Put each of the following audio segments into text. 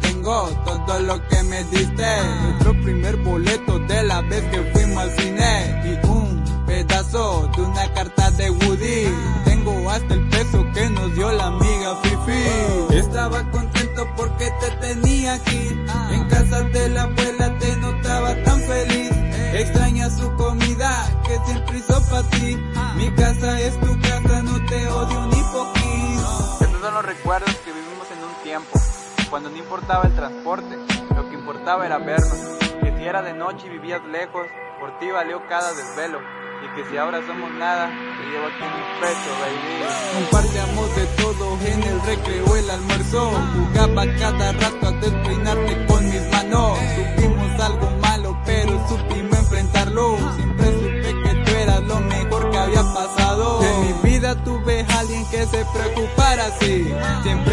tengo todo lo que me diste. Nuestro primer boleto de la vez que fuimos al cine. Y un pedazo de una carta de Woody. Tengo hasta el peso que nos dio la amiga Fifi. Estaba contento porque te tenía aquí. En casa de la abuela te notaba tan feliz. Extraña su comida que siempre hizo para ti. Tiempo, cuando no importaba el transporte, lo que importaba era vernos. Que si era de noche y vivías lejos, por ti valió cada desvelo. Y que si ahora somos nada, te llevo aquí en mi pecho, baby. Compartíamos de todo en el recreo, el almuerzo. Jugaba cada rato a despeinarte con mis manos. Supimos algo malo, pero supimos enfrentarlo. Siempre supe que tú eras lo mejor que había pasado. En mi vida tuve a alguien que se preocupara así. Siempre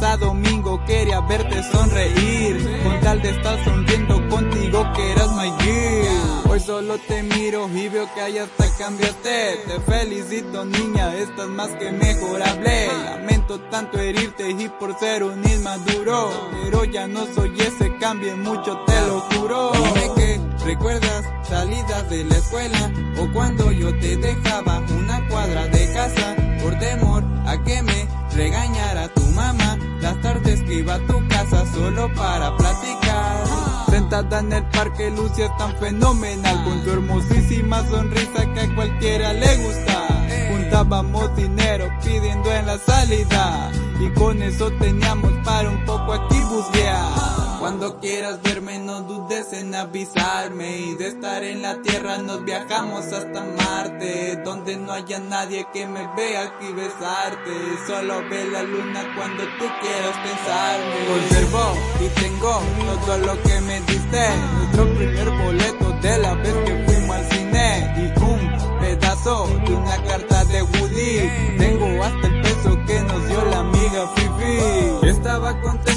De lunes a domingo quería verte sonreír. Con tal de estar sonriendo contigo que eras my girl. Hoy solo te miro y veo que ahí hasta cambiaste. Te felicito niña, estás más que mejorable. Lamento tanto herirte y por ser un inmaduro. Pero ya no soy ese, cambie mucho, te lo juro. Dime que recuerdas salidas de la escuela o cuando yo te iba a tu casa solo para platicar. Sentada en el parque lucías tan fenomenal Con tu hermosísima sonrisa que a cualquiera le gusta Juntábamos dinero pidiendo en la salida Y con eso teníamos para un poco aquí busquear Cuando quieras verme no dudes en avisarme. Y de estar en la tierra nos viajamos hasta Marte. Donde no haya nadie que me vea aquí besarte. Solo ve la luna cuando tú quieras pensarme. Conservo y tengo todo lo que me diste. Nuestro primer boleto de la vez que fuimos al cine. Y un pedazo de una carta de Woody. Tengo hasta el peso que nos dio la amiga Fifi Estaba contento